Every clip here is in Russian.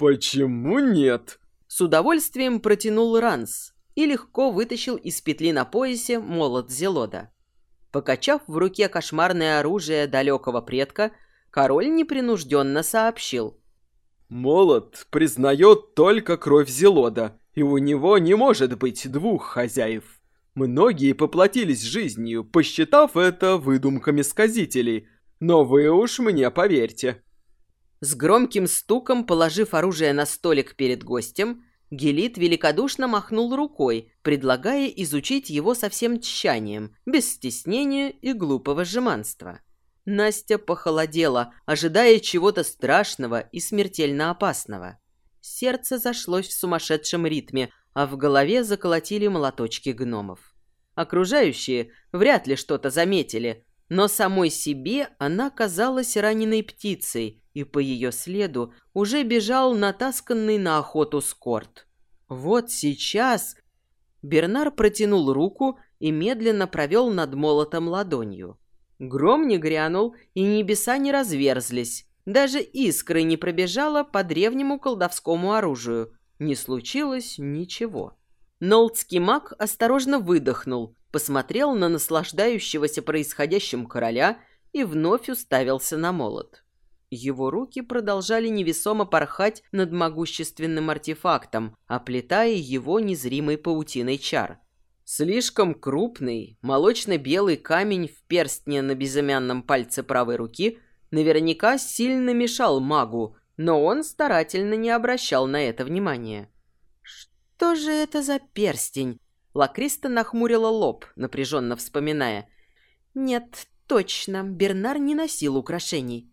«Почему нет?» С удовольствием протянул Ранс и легко вытащил из петли на поясе молот Зелода. Покачав в руке кошмарное оружие далекого предка, король непринужденно сообщил. «Молот признает только кровь Зелода, и у него не может быть двух хозяев. Многие поплатились жизнью, посчитав это выдумками сказителей, но вы уж мне поверьте». С громким стуком, положив оружие на столик перед гостем, Гелит великодушно махнул рукой, предлагая изучить его со всем тщанием, без стеснения и глупого жеманства. Настя похолодела, ожидая чего-то страшного и смертельно опасного. Сердце зашлось в сумасшедшем ритме, а в голове заколотили молоточки гномов. Окружающие вряд ли что-то заметили, но самой себе она казалась раненой птицей, и по ее следу уже бежал натасканный на охоту скорт. Вот сейчас Бернар протянул руку и медленно провел над молотом ладонью. Гром не грянул, и небеса не разверзлись. Даже искры не пробежала по древнему колдовскому оружию. Не случилось ничего. Нолдский маг осторожно выдохнул, посмотрел на наслаждающегося происходящим короля и вновь уставился на молот. Его руки продолжали невесомо порхать над могущественным артефактом, оплетая его незримой паутиной чар. Слишком крупный, молочно-белый камень в перстне на безымянном пальце правой руки наверняка сильно мешал магу, но он старательно не обращал на это внимания. «Что же это за перстень?» Лакриста нахмурила лоб, напряженно вспоминая. «Нет, точно, Бернар не носил украшений».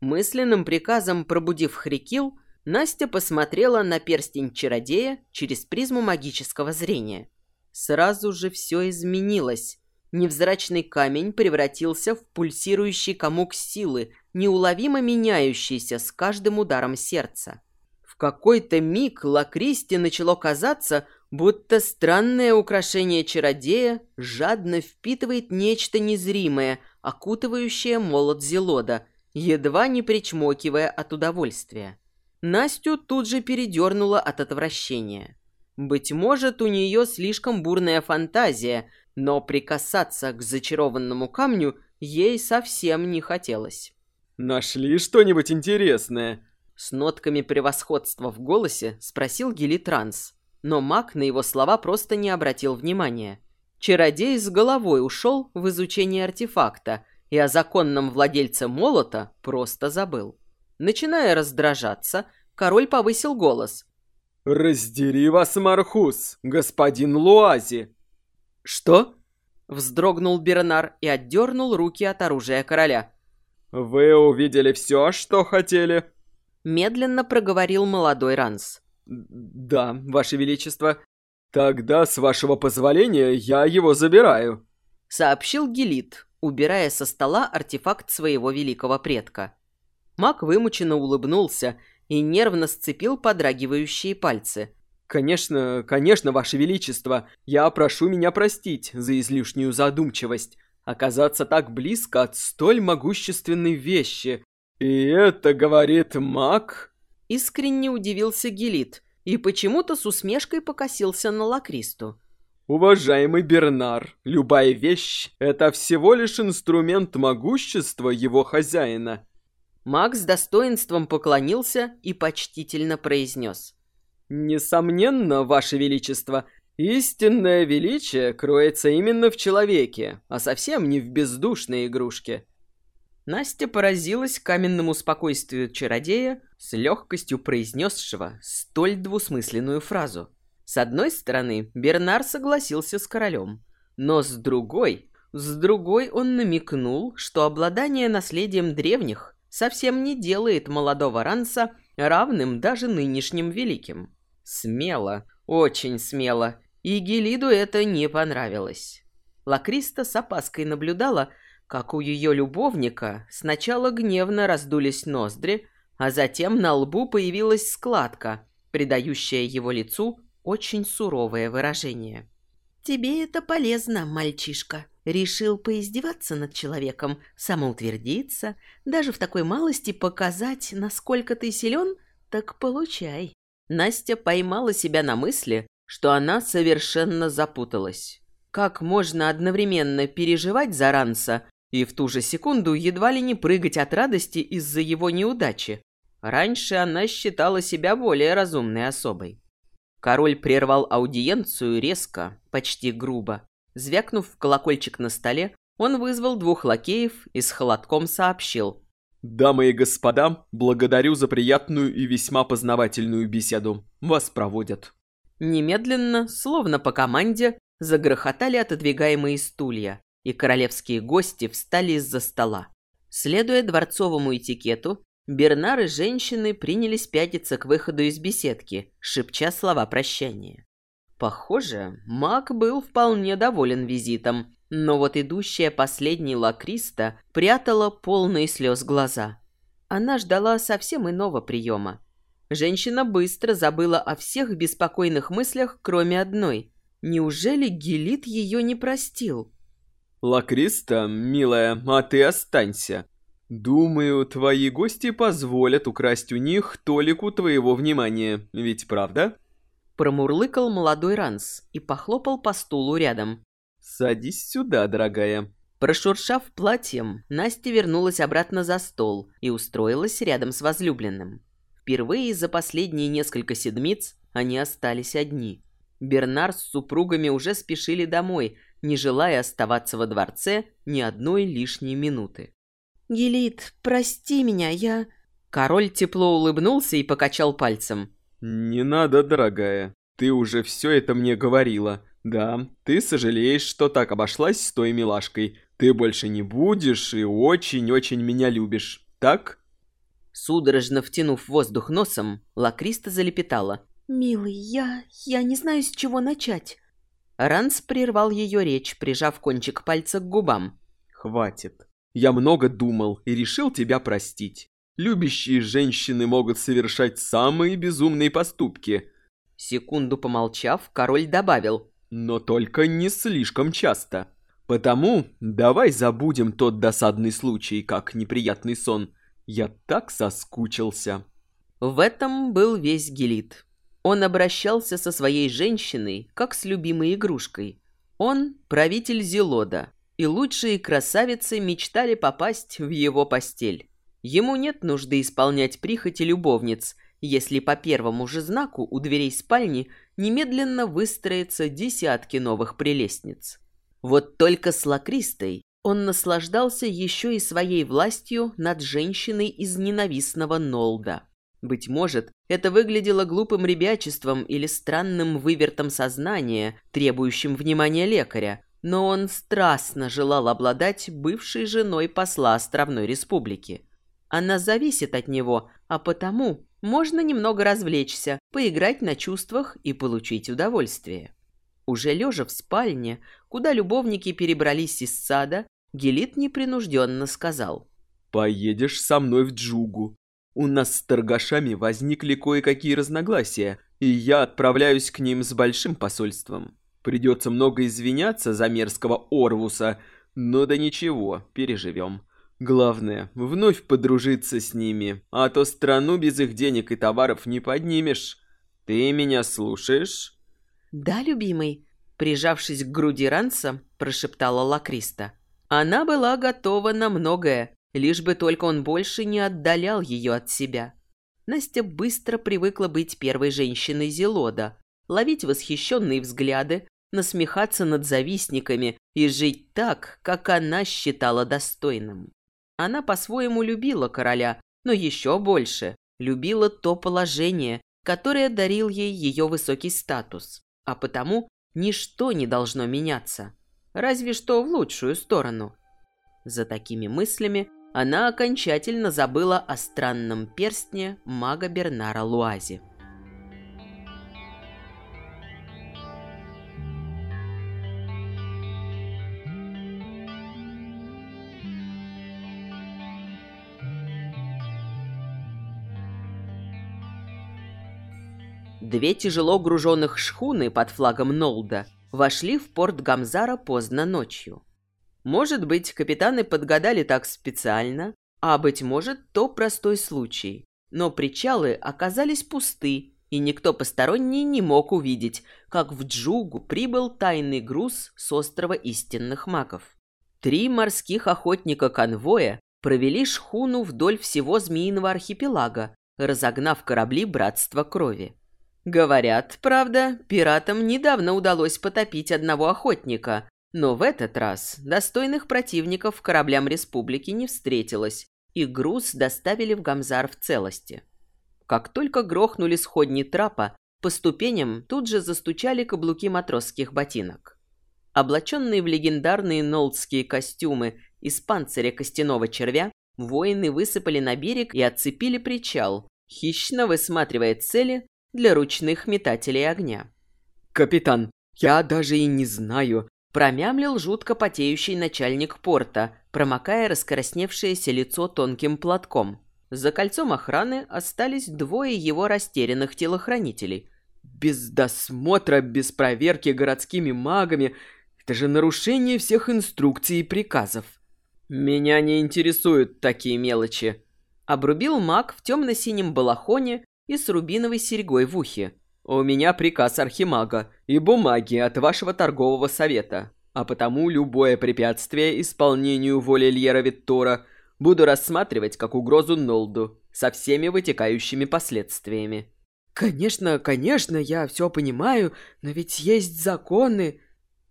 Мысленным приказом пробудив Хрикил, Настя посмотрела на перстень чародея через призму магического зрения. Сразу же все изменилось. Невзрачный камень превратился в пульсирующий комок силы, неуловимо меняющийся с каждым ударом сердца. В какой-то миг Лакристи начало казаться, будто странное украшение чародея жадно впитывает нечто незримое, окутывающее молот Зелода, едва не причмокивая от удовольствия. Настю тут же передернуло от отвращения. Быть может, у нее слишком бурная фантазия, но прикасаться к зачарованному камню ей совсем не хотелось. «Нашли что-нибудь интересное?» С нотками превосходства в голосе спросил Гелитранс, но маг на его слова просто не обратил внимания. Чародей с головой ушел в изучение артефакта и о законном владельце молота просто забыл. Начиная раздражаться, король повысил голос, «Раздери вас, Мархус, господин Луази!» «Что?» — вздрогнул Бернар и отдернул руки от оружия короля. «Вы увидели все, что хотели?» Медленно проговорил молодой Ранс. «Да, ваше величество. Тогда, с вашего позволения, я его забираю», — сообщил Гелит, убирая со стола артефакт своего великого предка. Маг вымученно улыбнулся и нервно сцепил подрагивающие пальцы. «Конечно, конечно, Ваше Величество, я прошу меня простить за излишнюю задумчивость. Оказаться так близко от столь могущественной вещи. И это говорит маг?» Искренне удивился Гелит и почему-то с усмешкой покосился на Лакристу. «Уважаемый Бернар, любая вещь — это всего лишь инструмент могущества его хозяина. Маг с достоинством поклонился и почтительно произнес. «Несомненно, Ваше Величество, истинное величие кроется именно в человеке, а совсем не в бездушной игрушке». Настя поразилась каменному спокойствию чародея, с легкостью произнесшего столь двусмысленную фразу. С одной стороны, Бернар согласился с королем, но с другой, с другой он намекнул, что обладание наследием древних совсем не делает молодого Ранса равным даже нынешним великим. Смело, очень смело, и Гелиду это не понравилось. Лакриста с опаской наблюдала, как у ее любовника сначала гневно раздулись ноздри, а затем на лбу появилась складка, придающая его лицу очень суровое выражение. «Тебе это полезно, мальчишка», Решил поиздеваться над человеком, самоутвердиться, даже в такой малости показать, насколько ты силен? так получай. Настя поймала себя на мысли, что она совершенно запуталась. Как можно одновременно переживать за Ранса и в ту же секунду едва ли не прыгать от радости из-за его неудачи? Раньше она считала себя более разумной особой. Король прервал аудиенцию резко, почти грубо. Звякнув в колокольчик на столе, он вызвал двух лакеев и с холодком сообщил. «Дамы и господа, благодарю за приятную и весьма познавательную беседу. Вас проводят». Немедленно, словно по команде, загрохотали отодвигаемые стулья, и королевские гости встали из-за стола. Следуя дворцовому этикету, Бернар и женщины принялись пятиться к выходу из беседки, шепча слова прощания. Похоже, маг был вполне доволен визитом, но вот идущая последней Лакриста прятала полные слез глаза. Она ждала совсем иного приема. Женщина быстро забыла о всех беспокойных мыслях, кроме одной. Неужели Гелит ее не простил? «Лакриста, милая, а ты останься. Думаю, твои гости позволят украсть у них толику твоего внимания, ведь правда?» Промурлыкал молодой Ранс и похлопал по стулу рядом. «Садись сюда, дорогая». Прошуршав платьем, Настя вернулась обратно за стол и устроилась рядом с возлюбленным. Впервые за последние несколько седмиц они остались одни. Бернар с супругами уже спешили домой, не желая оставаться во дворце ни одной лишней минуты. «Гелит, прости меня, я...» Король тепло улыбнулся и покачал пальцем. «Не надо, дорогая. Ты уже все это мне говорила. Да, ты сожалеешь, что так обошлась с той милашкой. Ты больше не будешь и очень-очень меня любишь. Так?» Судорожно втянув воздух носом, Лакриста залепетала. «Милый, я... я не знаю, с чего начать». Ранс прервал ее речь, прижав кончик пальца к губам. «Хватит. Я много думал и решил тебя простить. Любящие женщины могут совершать самые безумные поступки». Секунду помолчав, король добавил. «Но только не слишком часто. Потому давай забудем тот досадный случай, как неприятный сон, я так соскучился. В этом был весь Гелит. Он обращался со своей женщиной, как с любимой игрушкой. Он – правитель Зелода, и лучшие красавицы мечтали попасть в его постель. Ему нет нужды исполнять прихоти любовниц, если по первому же знаку у дверей спальни немедленно выстроятся десятки новых прелестниц. Вот только с Лакристой он наслаждался еще и своей властью над женщиной из ненавистного Нолда. Быть может, это выглядело глупым ребячеством или странным вывертом сознания, требующим внимания лекаря, но он страстно желал обладать бывшей женой посла Островной Республики. Она зависит от него, а потому можно немного развлечься, поиграть на чувствах и получить удовольствие. Уже лежа в спальне, куда любовники перебрались из сада, Гелит непринужденно сказал. «Поедешь со мной в Джугу. У нас с торгашами возникли кое-какие разногласия, и я отправляюсь к ним с большим посольством. Придется много извиняться за мерзкого Орвуса, но да ничего, переживем. Главное, вновь подружиться с ними, а то страну без их денег и товаров не поднимешь. Ты меня слушаешь?» «Да, любимый», прижавшись к груди Ранса, прошептала Лакриста. Она была готова на многое, лишь бы только он больше не отдалял ее от себя. Настя быстро привыкла быть первой женщиной Зелода, ловить восхищенные взгляды, насмехаться над завистниками и жить так, как она считала достойным. Она по-своему любила короля, но еще больше любила то положение, которое дарил ей ее высокий статус, а потому ничто не должно меняться разве что в лучшую сторону. За такими мыслями она окончательно забыла о странном перстне мага Бернара Луази. Две тяжело груженных шхуны под флагом Нолда вошли в порт Гамзара поздно ночью. Может быть, капитаны подгадали так специально, а, быть может, то простой случай. Но причалы оказались пусты, и никто посторонний не мог увидеть, как в Джугу прибыл тайный груз с острова истинных магов. Три морских охотника конвоя провели шхуну вдоль всего Змеиного архипелага, разогнав корабли Братства Крови. Говорят, правда, пиратам недавно удалось потопить одного охотника, но в этот раз достойных противников кораблям Республики не встретилось, и груз доставили в Гамзар в целости. Как только грохнули сходни трапа, по ступеням тут же застучали каблуки матросских ботинок. Облаченные в легендарные нолдские костюмы из панциря костяного червя, воины высыпали на берег и отцепили причал, хищно высматривая цели для ручных метателей огня. «Капитан, я даже и не знаю», – промямлил жутко потеющий начальник порта, промокая раскрасневшееся лицо тонким платком. За кольцом охраны остались двое его растерянных телохранителей. Без досмотра, без проверки городскими магами – это же нарушение всех инструкций и приказов. «Меня не интересуют такие мелочи», – обрубил маг в темно-синем балахоне и с рубиновой серьгой в ухе. «У меня приказ архимага и бумаги от вашего торгового совета, а потому любое препятствие исполнению воли Льера Виттора – буду рассматривать как угрозу Нолду со всеми вытекающими последствиями. «Конечно, конечно, я все понимаю, но ведь есть законы...»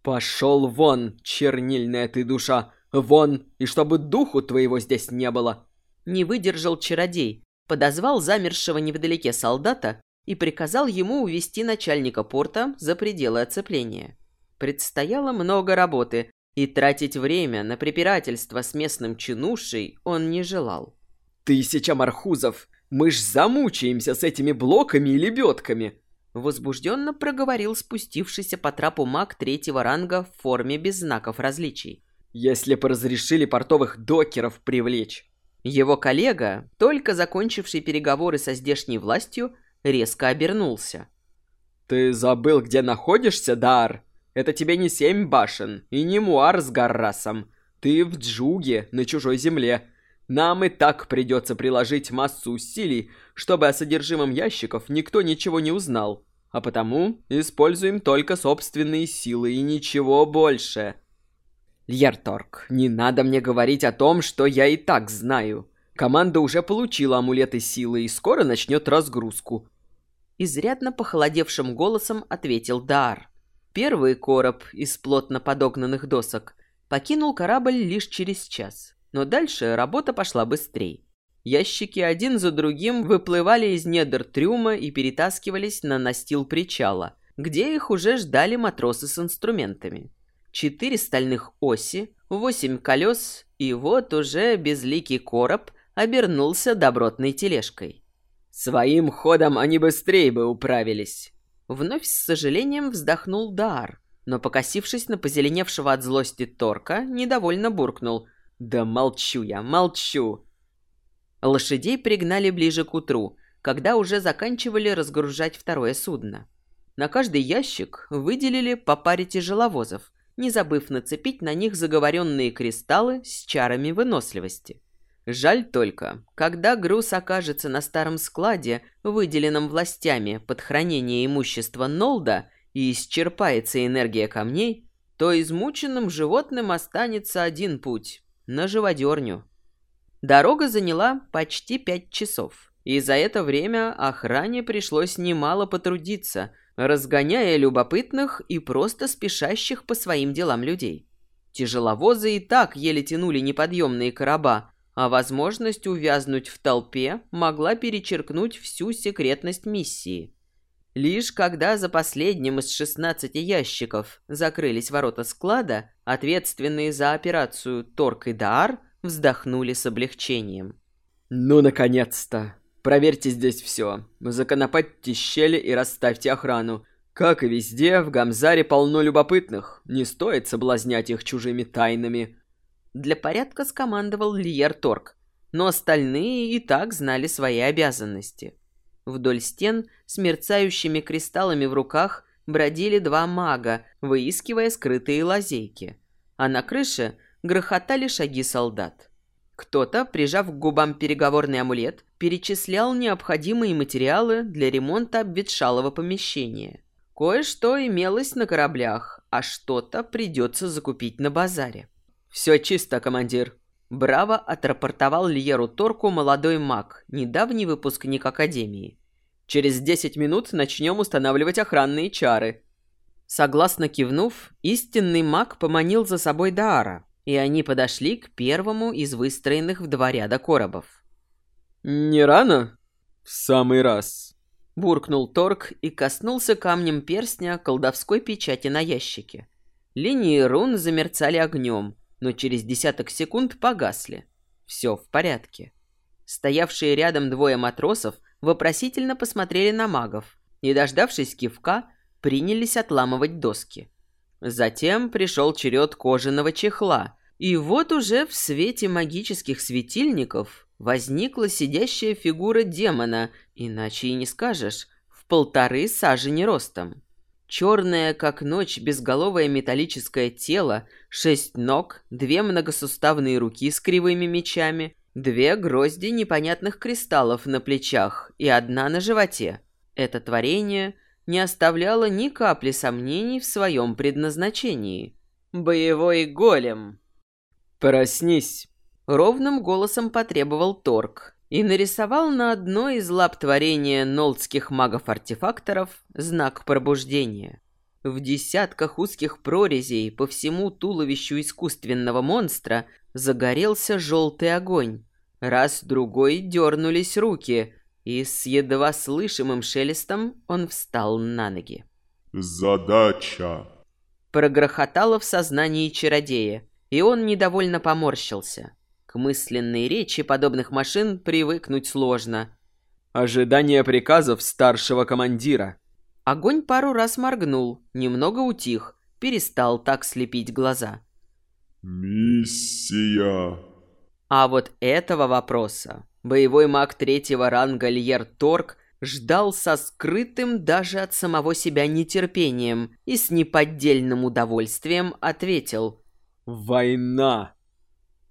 «Пошел вон, чернильная ты душа! Вон, и чтобы духу твоего здесь не было!» Не выдержал чародей, подозвал замершего невдалеке солдата и приказал ему увести начальника порта за пределы оцепления. Предстояло много работы, и тратить время на препирательство с местным чинушей он не желал. «Тысяча мархузов! Мы ж замучаемся с этими блоками и лебедками!» Возбужденно проговорил спустившийся по трапу маг третьего ранга в форме без знаков различий. «Если бы разрешили портовых докеров привлечь!» Его коллега, только закончивший переговоры со здешней властью, резко обернулся. «Ты забыл, где находишься, Дар?» Это тебе не семь башен и не муар с Гаррасом. Ты в Джуге, на чужой земле. Нам и так придется приложить массу усилий, чтобы о содержимом ящиков никто ничего не узнал. А потому используем только собственные силы и ничего больше. Льерторг, не надо мне говорить о том, что я и так знаю. Команда уже получила амулеты силы и скоро начнет разгрузку. Изрядно похолодевшим голосом ответил Дар. Первый короб из плотно подогнанных досок покинул корабль лишь через час, но дальше работа пошла быстрее. Ящики один за другим выплывали из недр трюма и перетаскивались на настил причала, где их уже ждали матросы с инструментами. Четыре стальных оси, восемь колес, и вот уже безликий короб обернулся добротной тележкой. «Своим ходом они быстрее бы управились», Вновь с сожалением вздохнул Дар, но, покосившись на позеленевшего от злости Торка, недовольно буркнул. «Да молчу я, молчу!» Лошадей пригнали ближе к утру, когда уже заканчивали разгружать второе судно. На каждый ящик выделили по паре тяжеловозов, не забыв нацепить на них заговоренные кристаллы с чарами выносливости. Жаль только, когда груз окажется на старом складе, выделенном властями под хранение имущества Нолда, и исчерпается энергия камней, то измученным животным останется один путь – на живодерню. Дорога заняла почти пять часов, и за это время охране пришлось немало потрудиться, разгоняя любопытных и просто спешащих по своим делам людей. Тяжеловозы и так еле тянули неподъемные короба, а возможность увязнуть в толпе могла перечеркнуть всю секретность миссии. Лишь когда за последним из 16 ящиков закрылись ворота склада, ответственные за операцию Торг и Даар вздохнули с облегчением. «Ну, наконец-то! Проверьте здесь все. Законопатьте щели и расставьте охрану. Как и везде, в Гамзаре полно любопытных. Не стоит соблазнять их чужими тайнами. Для порядка скомандовал Лиер Торг, но остальные и так знали свои обязанности. Вдоль стен с мерцающими кристаллами в руках бродили два мага, выискивая скрытые лазейки. А на крыше грохотали шаги солдат. Кто-то, прижав к губам переговорный амулет, перечислял необходимые материалы для ремонта обветшалого помещения. Кое-что имелось на кораблях, а что-то придется закупить на базаре. «Все чисто, командир», Браво отрапортовал Льеру Торку молодой маг, недавний выпускник Академии. «Через десять минут начнем устанавливать охранные чары». Согласно кивнув, истинный маг поманил за собой Даара, и они подошли к первому из выстроенных в два ряда коробов. «Не рано?» «В самый раз», — буркнул Торг и коснулся камнем перстня колдовской печати на ящике. Линии рун замерцали огнем — но через десяток секунд погасли. Все в порядке. Стоявшие рядом двое матросов вопросительно посмотрели на магов и, дождавшись кивка, принялись отламывать доски. Затем пришел черед кожаного чехла, и вот уже в свете магических светильников возникла сидящая фигура демона, иначе и не скажешь, в полторы сажени ростом. Черное, как ночь, безголовое металлическое тело, шесть ног, две многосуставные руки с кривыми мечами, две грозди непонятных кристаллов на плечах и одна на животе. Это творение не оставляло ни капли сомнений в своем предназначении. Боевой голем. «Проснись!» — ровным голосом потребовал Торг, и нарисовал на одной из лап творения нолдских магов-артефакторов знак пробуждения. В десятках узких прорезей по всему туловищу искусственного монстра загорелся желтый огонь. Раз-другой дернулись руки, и с едва слышимым шелестом он встал на ноги. «Задача!» Прогрохотало в сознании чародея, и он недовольно поморщился. К мысленной речи подобных машин привыкнуть сложно. Ожидание приказов старшего командира. Огонь пару раз моргнул, немного утих, перестал так слепить глаза. «Миссия!» А вот этого вопроса боевой маг третьего ранга Льер Торг ждал со скрытым даже от самого себя нетерпением и с неподдельным удовольствием ответил «Война!»